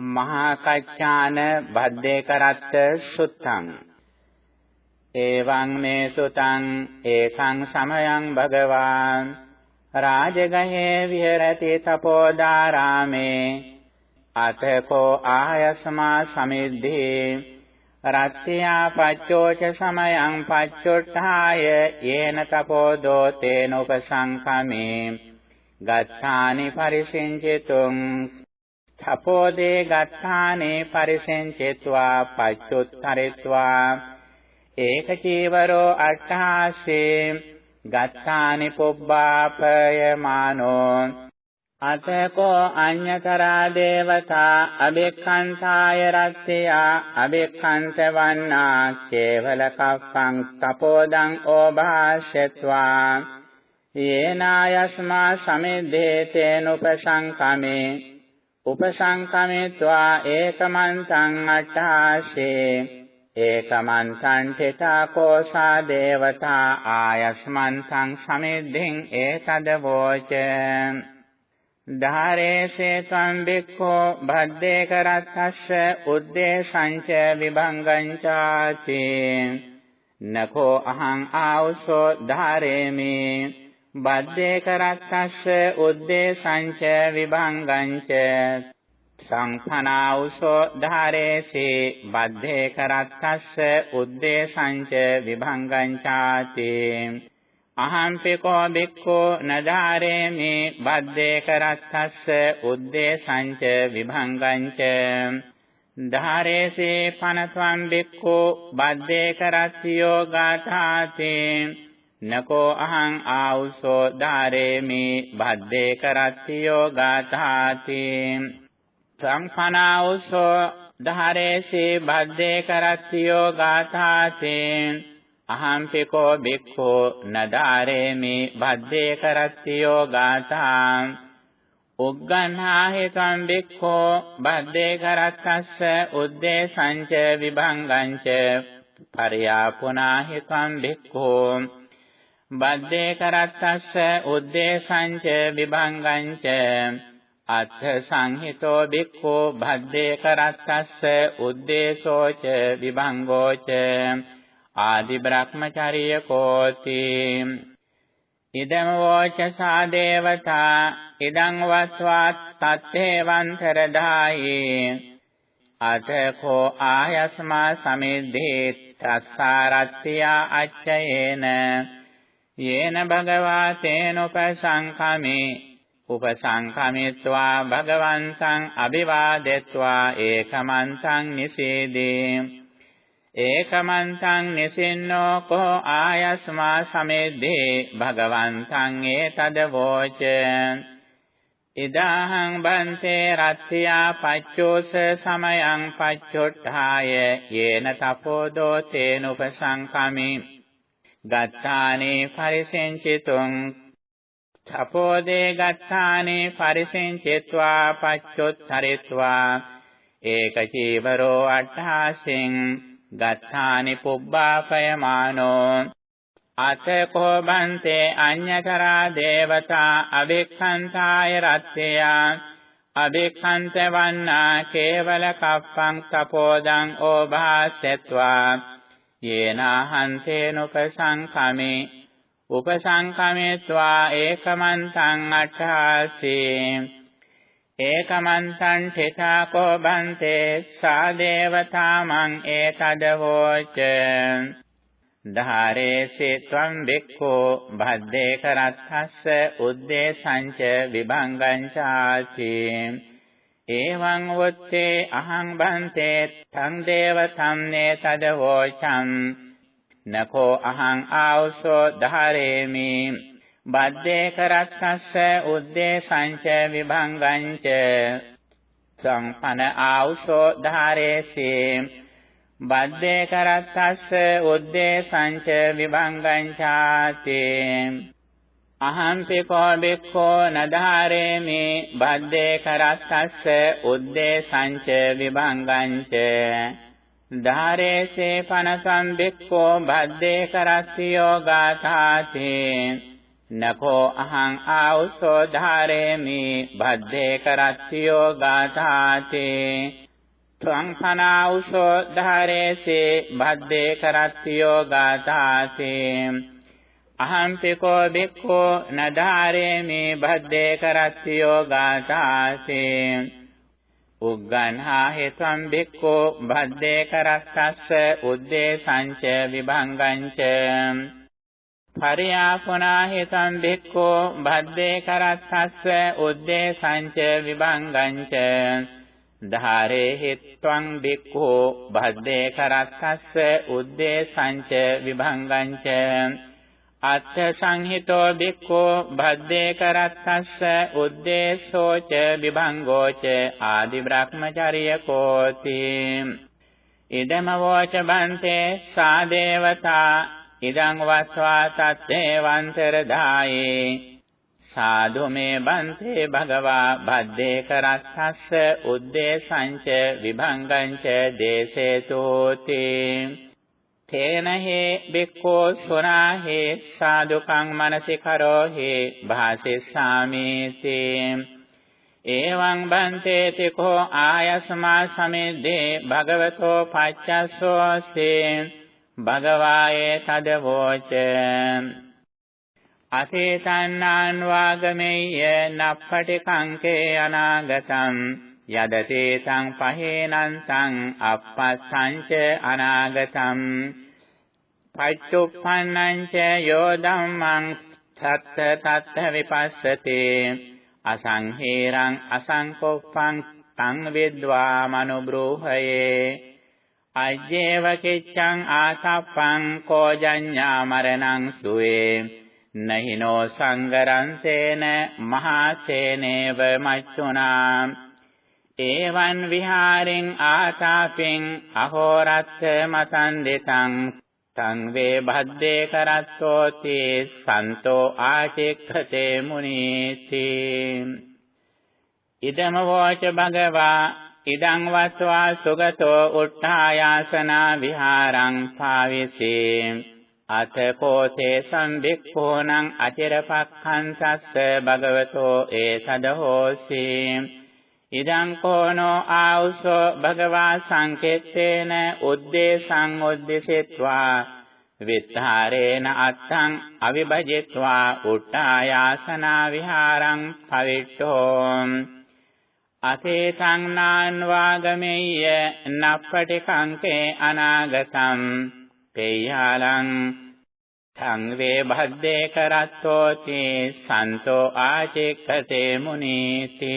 මහා කච්චාන බද්දේ කරත්ත සුත්තං. එවං මේ සුතං ඒකං සමයං භගවාන්. රාජගහේ විහෙරති තපෝදාරාමේ. අතකෝ ආයස්මා සමිද්ධේ. රත්ත්‍යා පච්චෝච සමයං පච්චොට්ඨාය යේන තපෝදෝ තේන උපසංකමේ. ගච්ඡානි පරිසින්චිතුං තපෝදේ ගත්තානේ පරිසෙන්චෙත්වා පච්චුත්තරිත්වා. ඒක චීවරෝ අට්ඨාසේ ගත්තානි පුබ්බාපයමානෝ අතකෝ අඤ්ඤතරා දේවතා අබෙක්ඛන්තාය රත්ත්‍යා අබෙක්ඛන්ත වන්නා කේවල කප්පං තපෝදං ඕභාෂ්‍යත්වා යේනායස්මා සමිද්දේතේනුපසංකමේ උපසංකමෙත්වා ඒකමන්තං අට්ඨාසේ ඒකමන්තං තිතා කෝසා දේවතා ආයස්මන්තං සමිද්ධින් ඒතදවෝච ධාරේසේ ත්වං බික්ඛෝ භද්දේ කරත්තස්ස උද්දේශංච විභංගං චාති නකෝ අහං ආවසෝ ධාරේමි බද්දේ කරත්තස්ස උද්දේශංච විභංගංච. සංඛනාඋසෝ ධාරේසි බද්දේ කරත්තස්ස උද්දේශංච විභංගං චාති අහම්පිකෝ බික්ඛෝ නදාරේමි බද්දේ කරත්තස්ස උද්දේශංච විභංගංච. ධාරේසි පනත්වං බික්ඛෝ බද්දේ කරත්තියෝ ගාථාතේ. නකෝ අහං ආවුසෝ ධාරේමි භද්දේ කරත්තියෝ ගාථාති. සංඛනාවුසෝ ධාරේසි භද්දේ කරත්තියෝ ගාථාති. අහම්පිකෝ බික්ඛෝ නදාරේමි භද්දේ කරත්තියෝ ගාථා. උග්ගණ්හාහි තම් බික්ඛෝ භද්දේ කරත්තස්ස උද්දේශංච විභංගංච පරියාපුනාහි තම් බික්ඛෝ බද්දේ කරත්තස්ස උද්දේශංච විභංගංච. අත්ථ සංහිතෝ බික්ඛෝ බද්දේ කරත්තස්ස උද්දේශෝච විභංගෝච. ආදි බ්‍රහ්මචර්ය කෝති. ඉදම වෝච සාදේවතා ඉදං වත්වා තත්තේවන්තර දායේ අතකෝ ආයස්මා සමිද්ධේ තස්සාරත්ත්‍යා අච්චයේන යේන භගවා තේනුපසංඛමේ උපසංඛමිත්වා භගවන්තං අභිවාදෙත්වා ඒකමන්තං නිසේදී ඒකමන්තං නිසින්නෝ කෝ ආයස්මා සමෙද්දේ භගවන්තං ඒතදවෝච ඉදාහං බන්තේ රත්ත්‍යා පච්චෝස සමයං පච්චොට්ඨාය යේන තපෝදෝ තේනුපසංඛමේ ගත්තානේ පරිසෙන්චිතුං තපෝදේ ගත්තානේ පරිසෙන්චෙත්වා පච්චොත්තරිත්වා. ඒක චීවරෝ අට්ඨාසින් ගත්තානි පුබ්බාපයමානෝ. අතකෝ බන්තේ අඤ්ඤතරා දේවතා අවික්ඛන්තාය රත්ත්‍යා. අවික්ඛන්ත වන්නා කේවල කප්පං තපෝදං ඕභාසෙත්වා. යේනාහන්තේනුපසංකමේ උපසංකමේत्वा ඒකමන්තං අට්ඨාසේ ඒකමන්තං තිතාකෝ බන්තේ සා දේවතාමං ඒතදවෝච ධාරේසි ත්වං බික්ඛෝ භද්දේ කරත්තස්ස උද්දේශංච විභංගං චාති එවං වොත්තේ අහං බන්තේ තං දේව සම්නේ තදවෝචං නකෝ අහං ආවසෝ ධාරේමි බද්දේ කරත්තස්ස උද්දේශංච විභංගංච සංපන ආවසෝ ධාරේසි බද්දේ කරත්තස්ස උද්දේශංච විභංගං චාතේ අහම්පිකෝ බික්ඛෝ නධාරේමි බද්දේ කරත්තස්ස උද්දේශංච විභංගංච ධාරේසේ පනසම් බික්ඛෝ බද්දේ කරස්සියෝ ගාථාති නකෝ අහං ආඋසෝ ධාරේමි බද්දේ කරත්තියෝ ගාථාති ත්වං හනාඋසෝ ධාරේසේ බද්දේ කරත්තියෝ ගාථාති අහම්පිකෝ බික්ඛෝ නධාරේමි බද්දේ කරත්තියෝ ගාථාති උග්ගන්හා හේතම් බික්ඛෝ බද්දේ කරත්තස්ස උද්දේ සංච විභංගංච. පරියාපුනා හේතම් බික්ඛෝ බද්දේ කරත්තස්ස උද්දේ සංච විභංගංච. ධාරේ හිත්වං බික්ඛෝ බද්දේ කරත්තස්ස උද්දේ සංච විභංගංච. අත්ථ සංහිතෝ බික්ඛෝ භද්දේ කරත්තස්ස උද්දේශෝච විභංගෝච ආදි බ්‍රහ්මචර්ය කෝති ඉදම වෝච බන්තේ සාදේවතා ඉදං වස්වා තත්තේ වන්තර දායේ සාදු මේ බන්තේ භගවා භද්දේ කරත්තස්ස උද්දේශංච විභංගංච දේශේතෝති. තේන හේ බික්ඛෝ සොනා හේ සාදුකං මනසිකරෝ හේ භාසෙස්සාමේති එවං බන්තේති කෝ ආයස්මා සමෙද්දේ භගවතෝ පච්චස්සෝසේ භගවායේ තදවෝච අසේතන්නාන් වාගමෙය්‍ය නප්පටි කංකේ අනාගතං යදතේ තං පහේනං තං අපස්සංච අනාගතං පච්චුප්පන්නං ච යෝ ධම්මං සත්ත තත්ත විපස්සති අසංහේරං අසංකොප්පං තං විද්වා මනුබ්‍රෝහයේ අජ්ජේව කිච්ඡං ආසප්පං කෝජඤ්ඤා මරණං සුවේ නහිනෝ සංගරන්තේන මහසේනේව මච්චුනා ඒවන් විහාරෙන් ආතාපෙන් අහෝරත්ථ මසන්දිතං තං වේ භද්දේ කරත්තෝති සන්තෝ ආචික්ඛතේ මුනීති. ඉදම වෝච භගවා ඉදං වස්වා සුගතෝ උට්ඨායාසනා විහාරං පාවිසේ. අතකෝතේ සම්බික්ඛෝනං අචිරපක්ඛන්සස්ස භගවතෝ ඒ සදහෝසී. ඉදං කෝනෝ ආඋසෝ භගවා සංකෙත්තේන උද්දේශං උද්දේශෙත්වා විත්තරේන අත්තං අවිභජිත්වා උට්ඨායාසනා විහාරං පවිට්ඨෝ අතේතං නාන් වාගමෙය්‍ය නප්පටි කංකේ අනාගතං පේයාලං සංවේ භද්දේ කරත්තෝති සන්තෝ ආචික්ඛතේ මුනීති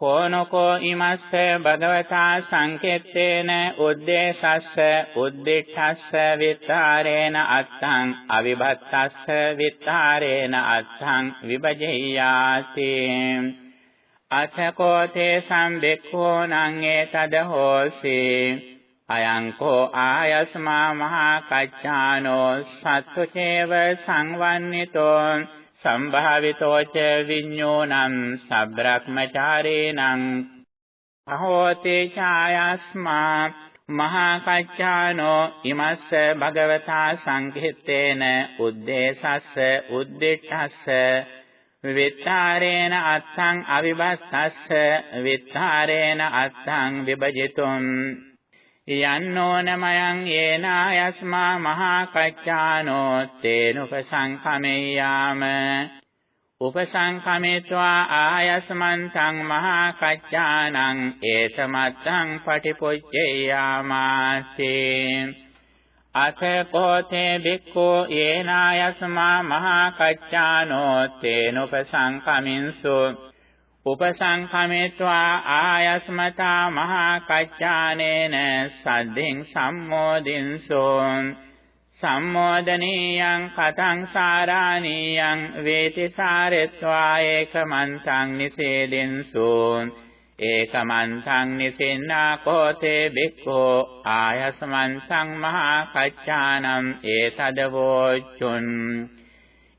කෝනකෝ ඉමස්ස භගවතා සංකෙත්තේන උද්දේශස්ස උද්දිඨස්ස විත්තරේන අත්තං අවිභත්තස්ස විත්තරේන අත්තං විභජෙය්‍යාති අතකෝතේ සම්බෙක්ඛෝ නං ඒතද හෝසි. අයං කෝ ආයස්මා මහා කච්චානෝ සත්තුචේව සංවන්නිතෝ සම්භාවිතෝච විඤ්ඤෝනං සබ්‍රක්මචාරේනං අහෝතේ ඡායස්මා මහා කච්චානෝ ඉමස්ස භගවතා සංඝිත්තේන උද්දේශස්ස උද්දිඨස්ස විත්තරේන අත්තං අවිභස්සස්ස විත්තරේන අත්තං විභජිතුම් යන්නෝනමයන් යේනායස්මා මහා කච්චානෝ තේනුපසංඛමෙය්‍යාම උපසංඛමෙත්වා ආයස්මන්තං මහා කච්චානං ඒතමත්තං පටිපොච්චේයාමාසේ අත කෝතේ බික්ඛෝ යේනායස්මා මහා කච්චානෝ තේනුපසංඛමින්සු උපසංඛමෙත්වා ආයස්මතා මහා කච්චානේන සද්ධින් සම්මෝදින්සෝ. සම්මෝදනීයං කතං සාරාණීයං වේති සාරෙත්වා ඒකමන්තං නිසේදින්සෝ. ඒකමන්තං නිසින්නා කෝතේ බික්ඛෝ ආයස්මන්තං මහා කච්චානම් ඒතදවෝචුන්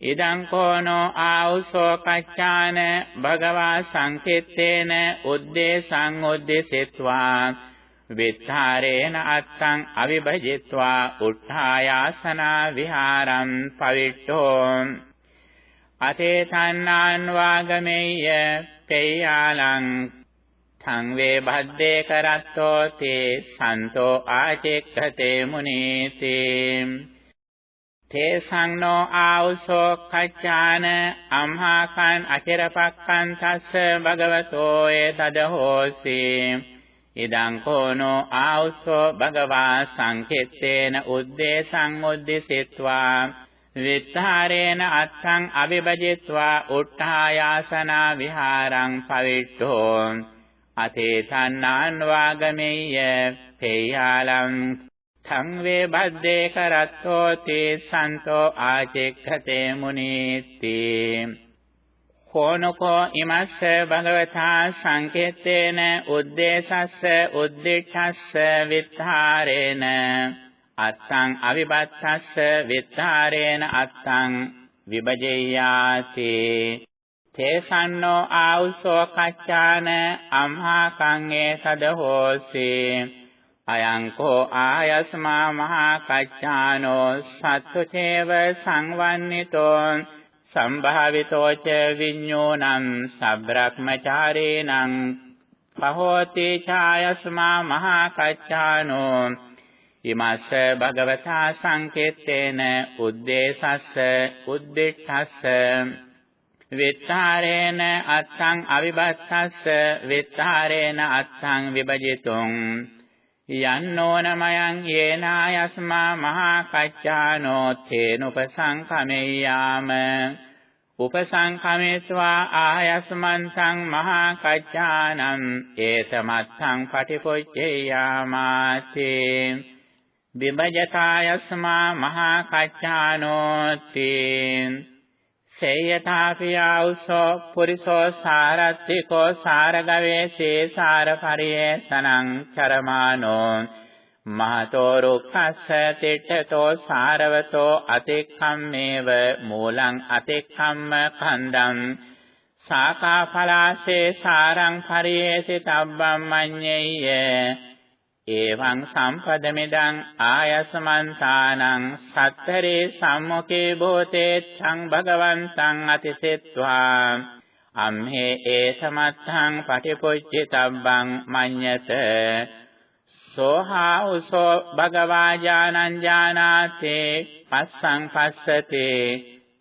ඉදං කෝනෝ ආඋසෝ කච්චාන භගවා සංකෙත්තේන උද්දේශං උද්දේශෙත්වා විත්තරේන අත්තං අවිභජිත්වා උත්ථායාසනා විහාරම් පවිට්ඨෝ අතේ තණ්හාන් වාගමෙය්‍ය තේයාලං සංවේ භද්දේ කරත්තෝ තේ සන්තෝ ආචෙක්ඛතේ මුනීති තේ සංනෝ ආවුසෝ කච්චාන අම්හාකං අචරපක්ඛං තස්ස භගවතෝ ඒතද හෝසි ඉදං කෝනෝ ආවුසෝ භගවා සංකෙත්තේන උද්දේශං උද්දිසිත්වා. විත්තරේන අත්තං අවිභජිත්වා උට්ඨායාසනා විහාරං පවිට්ඨෝ. අතේ තණ්හාන් වාගමෙය්‍ය තේයාලං සංවේ බද්දේ කරත්තෝ තේ සන්තෝ ආචෙක්ඛතේ මුනීති කෝනකෝ ඉමස්ස භගවතා සංකේතේන උද්දේශස්ස උද්දිච්ඡස්ස විත්තරේන. අත්තං අවිබත්තස්ස විත්තරේන අත්තං විභජෙය්‍යාති තේසන්නෝ ආවුසෝ කච්චාන අම්හාකං ඒසද හෝසි අයං කෝ ආයස්මා මහා කච්චානෝ සත්තුචේව සංවන්නිතෝ සම්භාවිතෝ ච විඤ්ඤෝනං සබ්‍රක්මචාරේනං පහෝති ඡායස්මා මහා කච්චානෝ ඉමස්ස භගවතා සංකේතේන උද්දේශස්ස උද්දිඨස්ස විත්තරේන අත්තං අවිබත්තස්ස විත්තරේන අත්තං විභජිතුං යන්නෝනමයන් යේනායස්මා මහා කච්චානෝ තේනුපසංකමෙය්‍යාම උපසංකමේत्वा ආයස්මන්තං මහා කච්චානං ඒතමත්තං පටිපොච්චේයාමාති විභජතායස්මා මහා කච්චානෝ තේ සේයථාපියාඋසෝ පුරිසෝ සාරත්තිකෝ සාරගවේ සේසාර පරියේසනං චරමානෝ මහතෝ රුක්ඛස්ස තිට්ඨතෝ සාරවතෝ අතික්ඛම්මේව මූලං අතික්ඛම්ම කන්දං සාකා ඵලාසේ සාරං පරියේසි තබ්බම් මඤ්ඤෙය්‍ය එවං සම්පදමිදං ආයසමන්තානං සත්තරේ සම්මුඛේ භූතේ ඡං භගවන්තං අතිසෙත්වා අම්හේ ඒසමත්තං පටිපොච්චිතබ්බං මඤ්ඤත සෝහා උසෝ භගවා ඥානං ඥානාතේ පස්සං පස්සතේ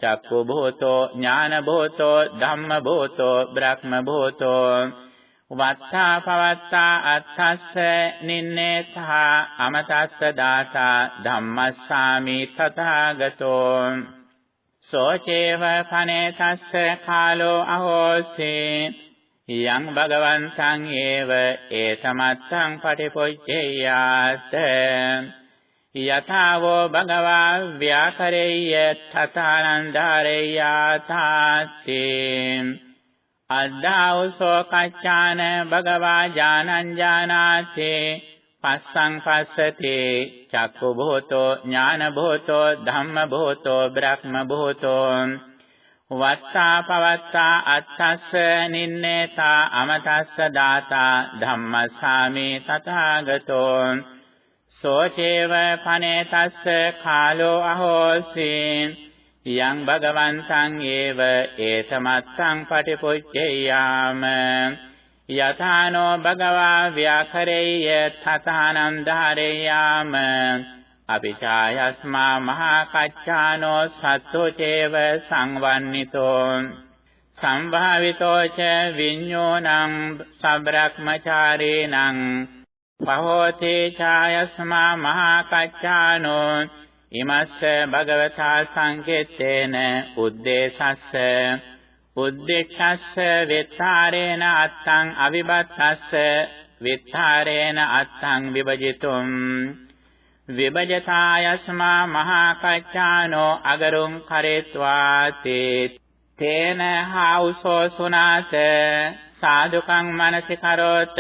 චක්කු භූතෝ ඥාන භූතෝ ධම්ම භූතෝ බ්‍රහ්ම භූතෝ වත්තා පවත්තා අත්තස්ස නින්නේතහා අමතස්ස දාතා ධම්මස්සාමි තථාගතෝ සෝචේව පනේතස්ස කාලෝ අහෝසේ යං භගවන්තං ඒව ඒතමත්තං පටිපොච්චේයාත යථාවෝ භගවා ව්‍යාකරෙය්‍ය තථානන්දාරෙය්‍යාතාත්තේ අද්දාවසෝ කච්චාන භගවා ඥානං ඥානාතේ පස්සං පස්සතේ චක්කු භූතෝ ඥාන භූතෝ ධම්ම භූතෝ බ්‍රහ්ම භූතෝ. වත්තා පවත්තා අත්තස්ස නින්නේතා අමතස්ස දාතා ධම්මස්සාමි තථාගතෝ. සෝචේව පනේතස්ස කාලෝ අහෝසී. යං භගවන්තං ඒව ඒතමත්සං පටිපොච්චේයාම යථානෝ භගවා ව්‍යාකරේය තථානං ධාරේයාම අபிචායස්මා මහා කච්චානෝ සත්තෝ චේව සංවන්නිතෝ සම්භාවිතෝ ච විඤ්ඤෝනං සබ්‍රක්මචාරේනං පහෝතේ ඡායස්මා මහා කච්චානෝ ඉමස්ස භගවතා සංකෙත්තේන උද්දේශස්ස. උද්දේශස්ස විත්තරේන අත්තං අවිබත්තස්ස. විත්තරේන අත්තං විභජිතුම්. විභජතායස්මා මහා කච්චානෝ අගරුං කරේत्वाති තේන හාඋසෝ සුනාත. සාදුකං මනසි කරෝත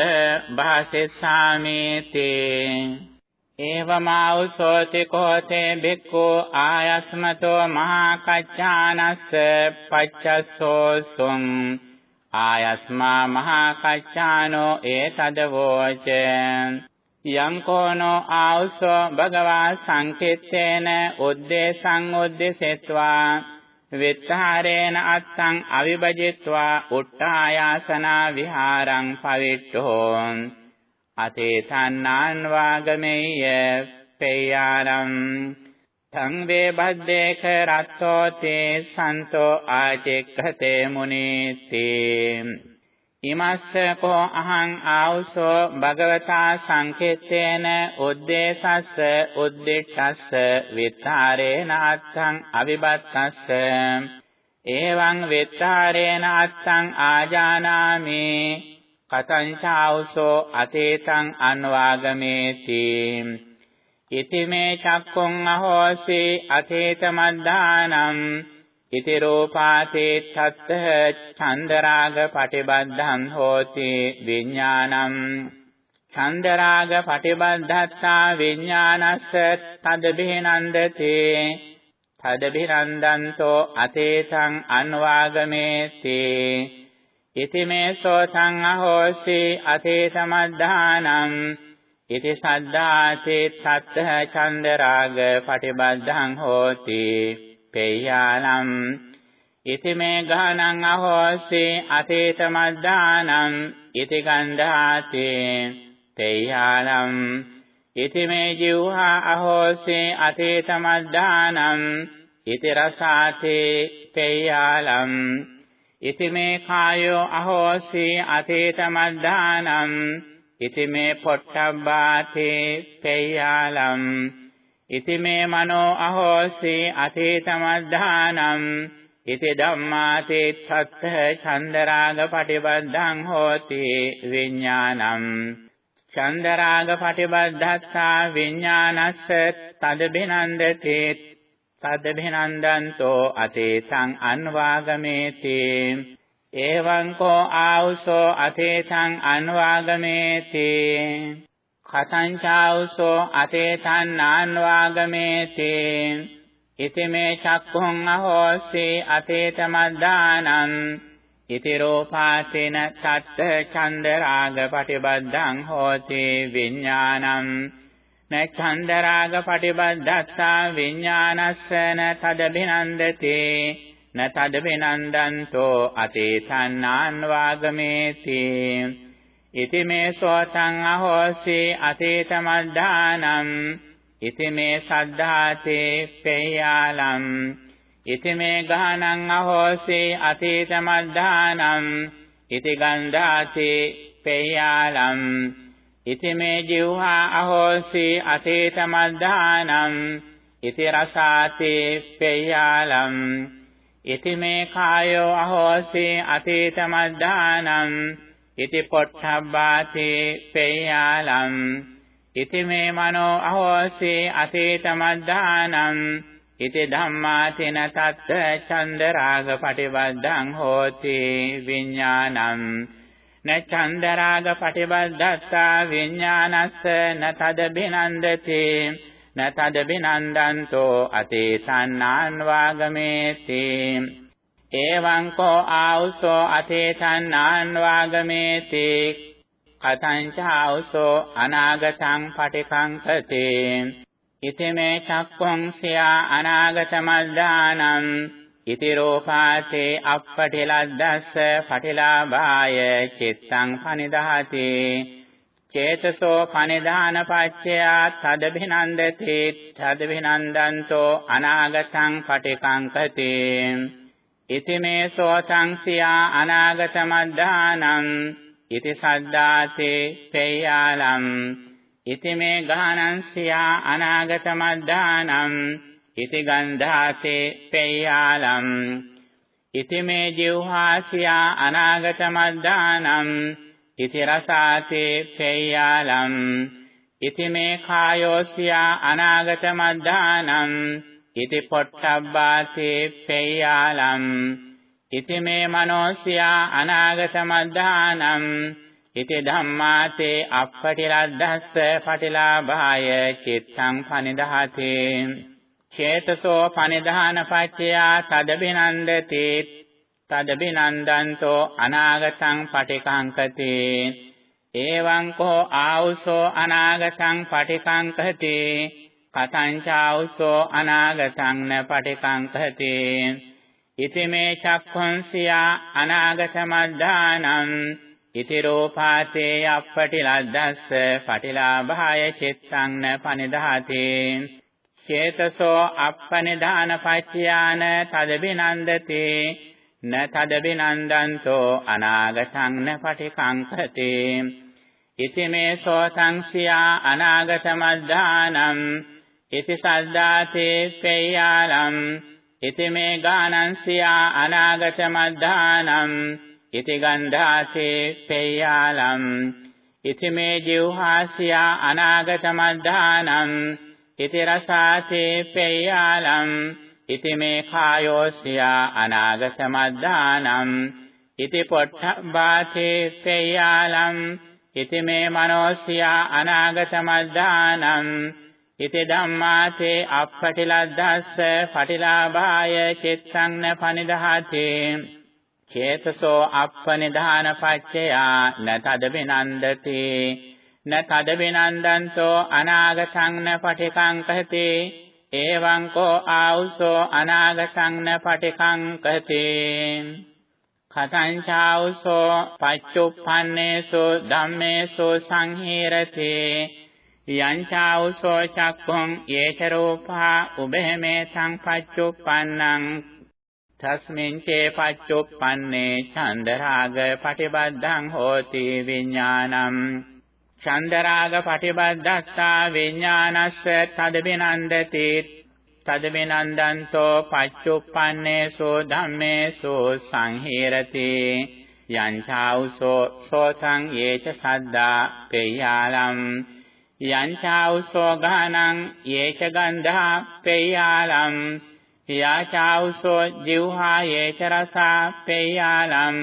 භාසෙස්සාමි තේ ඒවමාඋසෝති කෝතේ බික්ඛු ආයස්මතෝ මහා කච්චානස්ස පච්චස්සෝ සුං ආයස්මා මහා කච්චානෝ ඒතදවෝච යං කෝනෝ ආවුසෝ භගවා සංකිට්ඨේන උද්දේශං උද්දේශෙත්වා විත්තරේන අත්තං අවිභජිත්වා උට්ඨායාසනා විහාරං පවිට්ඨෝ අතේ තන්නාන් වාගමෙය්‍ය පේයාරම් තං වේ බද්දේක රත්තෝ තේ සන්තෝ ආචෙක්ඛතේ මුනීති ඉමස්ස කෝ අහං ආවුසෝ භගවතා සංකේතේන උද්දේශස්ස උද්දිට්ඨස්ස විත්තරේන අත්තං අවිබත්තස්ස එවං විත්තරේන අත්තං ආජානාමි කතං චාවුසෝ අතේතං අන්වාගමේති. ඉතිමේ චක්කුං අහෝසි අතේත මද්ධානම්. ඉති රූපාතේ තත්ත චන්දරාග පටිබද්ධං හෝති විඥානං චන්දරාග පටිබද්ධත්තා විඥානස්ස තද බිනන්දති තද බිනන්දන්තෝ අතේතං අන්වාගමේති. ඉතිමේ සෝතං අහෝසි අතේත මද්ධානම් ඉති සද්ධාතේ තත්ත චන්දරාග පටිබද්ධං හෝති පේයානම් ඉති මේ ගානං අහෝසි අතීත මද්දානම් ඉති ගන්ධාතේ පේයානම් ඉති මේ ජීවහා අහෝසි අතීත මද්දානම් ඉති රසාතේ පේයාලම් ඉති මේ කායෝ අහෝසි අතීත මද්දානම් ඉති මේ පොට්ටබ්බාතේ පේයාලම් ඉති මේ මනෝ අහෝසි අතීත මද්ධානම් ඉති ධම්මාතේ තත්ත චන්දරාග පටිබද්ධං හෝති විඥානම් චන්දරාග පටිබද්ධත්තා විඥානස්ස තද බිනන්දති තද බිනන්දන්තෝ අතේතං අන්වාගමේති එවං කෝ ආවුසෝ අතේතං අන්වාගමේති කතංචාවුසෝ අතේතං නාන්වාගමේති ඉති මේ චක්ඛුං අහෝසි අතේත මද්දානං ඉති රූපාසේන තත්ත ඡන්ද රාග පටිබද්ධං හෝති විඥානං න ඡන්ද රාග පටිබද්ධස්සා විඥානස්සන තද බිනන්දති න තද බිනන්දන්තෝ අතේතං නාන්වාගමේති ඉති මේ සෝතං අහෝසි අතීත මද්ධානම් ඉති මේ සද්ධාතේ පේයාලම් ඉති මේ ගහනං අහෝසි අතීත මද්ධානම් ඉති ගන්ධාතේ පේයාලම් ඉති මේ ජීවහා අහෝසි අතීත මද්ධානම් ඉති රසාතේ පේයාලම් ඉති මේ කායෝ අහෝසි අතීත මද්ධානම් ඉති පොට්ඨබ්බාතේ පේයාලම් ඉති මේ මනෝ අහෝසි අතීත මද්ධානම් ඉති ධම්මාතින තත්ත චන්ද රාග පටිබද්ධං හෝති විඥානං න චන්ද රාග පටිබද්ධස්සා විඥානස්ස න තද බිනන්දති න තද බිනන්දන්තෝ අතීතං වාගමේති එවං කෝ ආවුසෝ අතේතං නාන්වාගමේති කතං ච ආවුසෝ අනාගතං පටිකංකතේ ඉතිමේ චක්ඛුං සියා අනාගත මද්දානම් ඉති රෝපාතේ අප්පටිලද්දස්ස පටිලාභාය චිත්තං පනිදාති. චේතසෝ පනිදාන පච්චයා තද බිනන්දති තද බිනන්දන්තෝ අනාගතං පටිකංකතේ. ඉති මේ සෝතං සියා අනාගත මද්ධානම් ඉති සද්දාතේ පේයාලම් ඉති මේ ගානං සියා අනාගත මද්ධානම් ඉති ගන්ධාතේ පේයාලම් ඉති මේ ජීවහාසියා අනාගත මද්ධානම් ඉති රසාතේ පේයාලම් ඉති මේ කායෝසියා අනාගත මද්ධානම් ඉති පොට්ටබ්බාතේ පේයාලම් ඉති මේ මනෝසියා අනාගත මද්ධානම් ඉති ධම්මාතේ අප්පටිලද්දස්ස පටිලාභාය චිත්තං පනිදහතේ චේතසෝ පනිදාන පච්චයා තදබිනන්දති. තදබිනන්දන්තෝ අනාගතං පටිකංකතේ. එවං කෝ ආවුසෝ අනාගතං පටිකංකති. කතංචාවුසෝ අනාගතං න පටිකංකති. ඉතිමේ චක්ඛුන්සියා අනාගත මද්ධානං. ඉති රූපාතේ අප්පටිලද්දස්ස පටිලාභාය චිත්තං න පනිදාති චේතසෝ අප්පනිදාන පච්චයාන තදබිනන්දති න තදබිනන්දන්තෝ අනාගතං න පටිකංකති. ඉති මේ සෝතං සියා අනාගත මද්ධානම් ඉති සද්දාතේ පේයාලම් ඉති මේ ගානං සියා අනාගත මද්ධානම් ඉති ගන්ධාතේ පේයාලම් ඉති මේ ජීවහාසියා අනාගත මද්ධානම් ඉති රසාතේ පේයාලම් ඉති මේ කායෝසියා අනාගත මද්ධානම් ඉති පොට්ඨබ්බාතේ පේයාලම් ඉති මේ මනෝසියා අනාගත මද්ධානම් ඉති ධම්මාතේ අප්පටිලද්දස්ස පටිලාභාය චිත්තං න පනිදහතේ චේතසෝ අප්පනිදාන පච්චයා න තද විනන්දති න තද විනන්දන්තෝ අනාගතං න පටිකං කහති එවං කෝ ආවුසෝ අනාගතං න පටිකං කහති කතං චාවුසෝ පච්චුප්පන්නේසු ධම්මේසු සංහීරති යං චාවුසෝ චක්ඛුං යේච රූපා උභයමේ සංපච්චුප්පන්නං තස්මින් චේ පච්චුප්පන්නේ චන්දරාග පටිබද්ධං හෝති විඥානං චන්දරාග පටිබද්ධස්සා විඥානස්ස තදබිනන්දති. තදබිනන්දන්තෝ පච්චුප්පන්නේසු ධම්මේසු සංහීරති. යං චාවුසෝ සෝතං යේච සද්දා පේයාලම් යං චාවුසෝ ගානං යේච ගන්ධා පේයාලම් යාචාවුසෝ ජීවහා යේච රසා පේයාලම්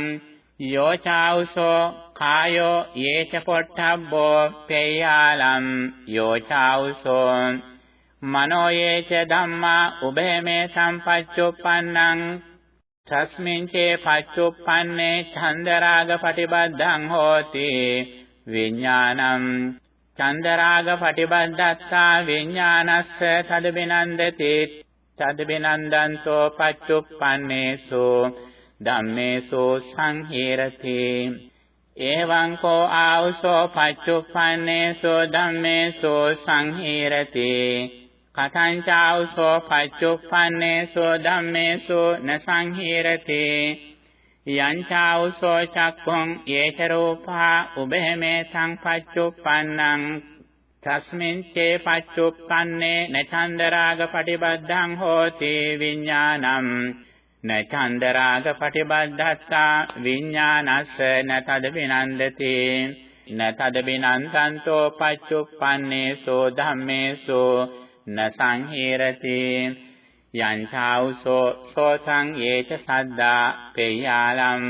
යෝචාවුසෝ කායෝ යේච පොට්ටබ්බෝ පේයාලම් යෝචාවුසෝ මනෝ යේච ධම්මා උභයමේ සම්පච්චුප්පන්නං තස්මින් චේ පච්චුප්පන්නේ චන්දරාග පටිබද්ධං හෝති විඥානං චන්දරාග පටිබද්ධත්තා විඥානස්ස තදබිනන්දති තදබිනන්දන්තෝ පච්චුප්පන්නේසු ධම්මේසු සංහීරති එවං කෝ ආවසෝ පච්චුප්පන්නේසු ධම්මේසු සංහීරති කතං චාවසෝ පච්චුප්පන්නේසු ධම්මේසු න සංහීරති යං චාවසෝ චක්ඛුං යේච රූපා උභයමේ සංපච්චුප්පන්නං තස්මින් චේ පච්චුප්පන්නේ න චන්දරාග පටිබද්ධං හෝති විඥානං න චන්දරාග පටිබද්ධත්තා විඥානස්ස න තද විනන්දති. න තද විනන්තන්තෝ පච්චුප්පන්නේසෝ ධම්මේසෝ න සංහීරති යං චාවුසෝ සෝතං යේච සද්දා පේයාලම්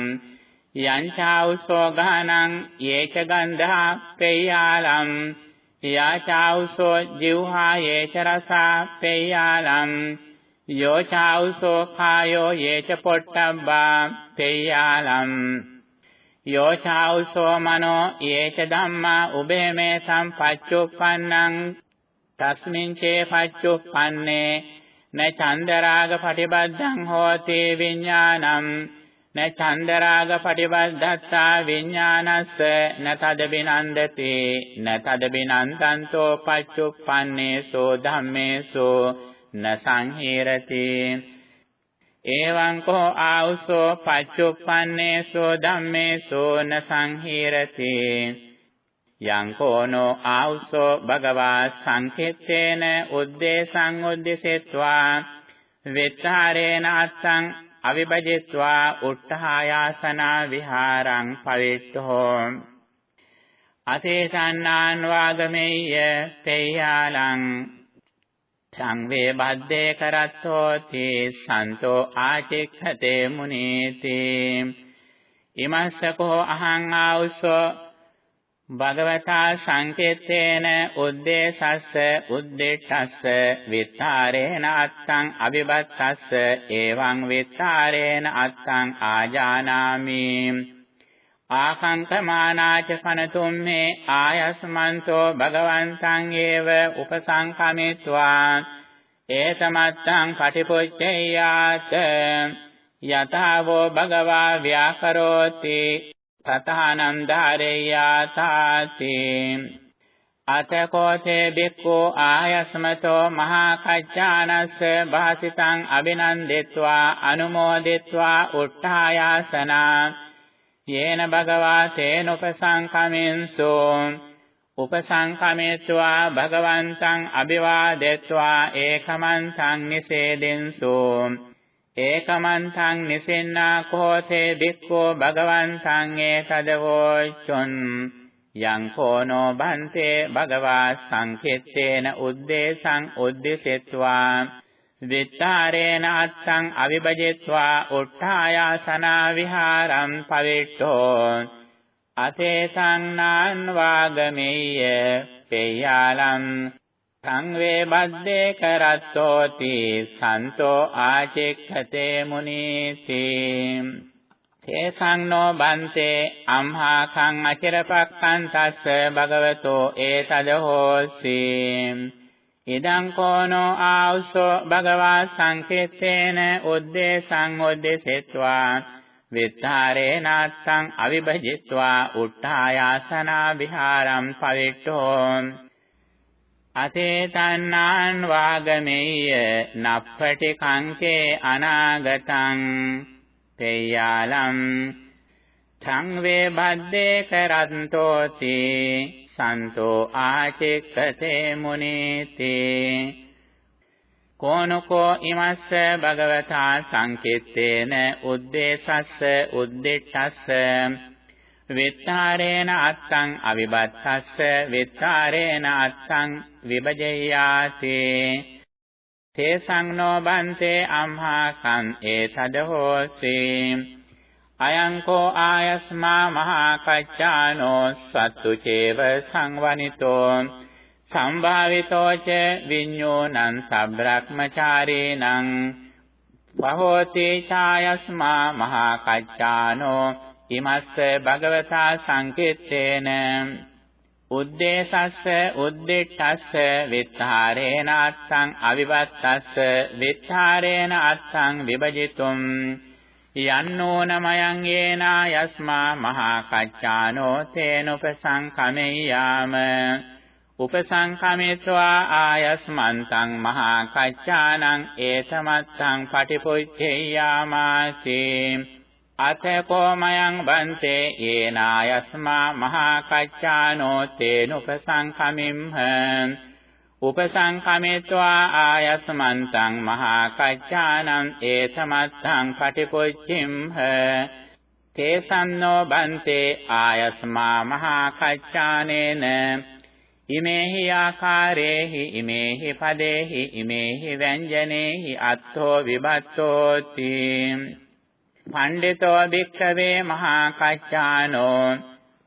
යං චාවුසෝ ගානං යේච ගන්ධා පේයාලම් යාචාවුසෝ ජීවහා යේච රසා පේයාලම් යෝචාවුසෝ කායෝ යේච පොට්ටබ්බා පේයාලම් යෝචාවුසෝ මනෝ යේච ධම්මා උභේමේ සම්පච්චුප්පන්නං තස්මින් චේ පච්චුප්පන්නේ න චන්දරාග පටිබද්ධං හෝති විඥානං න චන්දරාග පටිබද්ධත්තා විඥානස්ස න තද බිනන්දති න තද බිනන්තන්තෝ පච්චුප්පන්නේසෝ ධම්මේසෝ න සංහීරති. එවං කෝ ආවුසෝ පච්චුප්පන්නේසෝ ධම්මේසෝ න සංහීරති. යං කෝනෝ ආවුසෝ භගවා සංකෙත්තේන උද්දේශං උද්දේශෙත්වා. වෙත්තාරේන අත්තං අවිභජිත්වා උට්ඨායාසනා විහාරං පවිට්ඨෝ. අතේසන්නාන් වාගමෙය්‍ය තේයාලං සංවේ බද්දේ කරත්තෝති සන්තෝ ආචික්ඛතේ මුනීති. ඉමස්සකෝ අහං ආවුසෝ භගවතා සංකේතේන උද්දේශස්ස උද්දේශස්ස විත්තරේන අත්තං අවිබත්තස්ස එවං විත්තරේන අත්තං ආජානාමි. ආකංකමානාච කනතුම්මේ ආයස්මන්තෝ භගවන්තං ඒව උපසංකමිත්වා ඒතමත්තං පටිපොච්චේයාත යතාවෝ භගවා ව්‍යාකරෝති තථානම් ධාරේයාතාති අතකෝතේ බික්ඛු ආයස්මතෝ මහා කච්චානස්ස භාසිතං අභිනන්දිත්වා අනුමෝදිත්වා උට්ඨායාසනා යේන භගවා තේනුපසංකමින්සු උපසංකමේत्वा භගවන්තං අභිවාදෙත්වා ඒකමන්තං නිසේදෙන්සු. ඒකමන්තං නිසෙන්නා කෝතේ බික්ඛෝ භගවන්තං ඒතදවෝචොන් යං කෝනෝ බන්තේ භගවා සංකෙත්තේන උද්දේශං උද්දිසෙත්වා විත්තාරේන අත්තං අවිභජෙත්වා උට්ඨායාසනා විහාරම් පවිට්ඨෝ අතේසං නාන් වාගමෙය්‍ය පේයාලම් සංවේ බද්දේ කරත්තෝති සන්තෝ ආචෙක්ඛතේ මුනීති තේසං නෝ බන්තේ අම්හා කං අචරපක්ඛන් තස්ස භගවතෝ ඒතද හෝසි ඉදං කෝනෝ ආවුසෝ භගවා සංකේතේන උද්දේශං උද්දේශෙත්වා විත්තාරේ නාත්තං අවිභජිත්වා උට්ඨායාසනා විහාරම් පවිට්ඨෝ අතේතන්නාන් වාගමෙය්‍ය නප්පටි කංකේ අනාගතං තේයාලම් සංවේ බද්දේ කරන්තෝති සන්තෝ ආචෙක්කතේ මුනීති. කෝනකෝ ඉමස්ස භගවතා සංකිට්ඨේන උද්දේශස්ස උද්දිට්ඨස්ස. විත්තරේන අත්තං අවිබත්තස්ස විත්තරේන අත්තං විභජයාති. තේසං නෝ බන්තේ අම්හා කං ඒතද හෝසී අයං කෝ ආයස්මා මහා කච්චානෝ සත්තු චේව සංවනිතෝ සම්භාවිතෝ ච විඤ්ඤෝනං සබ්‍රක්මචාරේනං වහෝති ඡායස්මා මහා කච්චානෝ ඉමස්ස භගවතා සංකිට්ඨේන උද්දේශස්ස උද්දිට්ඨස්ස විත්තරේන අත්තං අවිවත්තස්ස විත්තරේන අත්තං විභජිතුම් යන්නෝනමයං යේනා යස්මා මහා කච්චානෝ තේනුපසංකමෙය්‍යාම උපසංකමෙත්වා ආයස්මන්තං මහා කච්චානං ඒතමත්තං පටිපොච්චේයාමාසි අතකෝමයං බන්තේ යේනා යස්මා මහා කච්චානෝ තේනුපසංකමිම්හ උපසංකමෙත්වා ආයස්මන්තං මහා කච්චානං ඒතමත්තං පටිපොච්චිම්හ තේසන්නෝ බන්තේ ආයස්මා මහා කච්චානේන ඉමේහි ආකාරේහි ඉමේහි පදේහි ඉමේහි ව්‍යංජනේහි අත්තෝ විභත්තෝති පණ්ඩිතෝ භික්ඛවේ මහා කච්චානෝ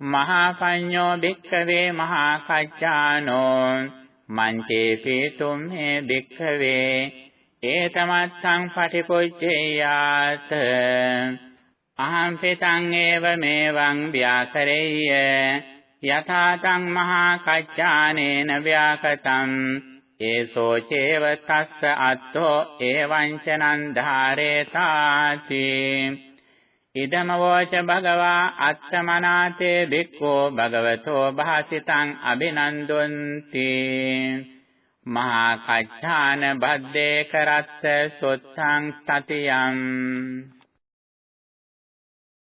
මහා පඤ්ඤෝ භික්ඛවේ මහා කච්චානෝ මංචේ පීතුම් හේ භික්ඛවේ ඒතමත්තං පටිපොච්චේයාත අහං පිටං ඒව මේවං ව්‍යාකරෙය්‍ය යථාතං මහා කච්චානේන ව්‍යාකතං ඒසෝ චේව තස්ස අත්තෝ එවං චනං ධාරේතාති ඉදමවෝච භගවා අත්තමනාතේ භික්ඛෝ භගවතෝ භාසිතං අභිනන්දුන්ති මහා කච්ඡාන බද්දේ කරත්ත සොත්තං තතියම්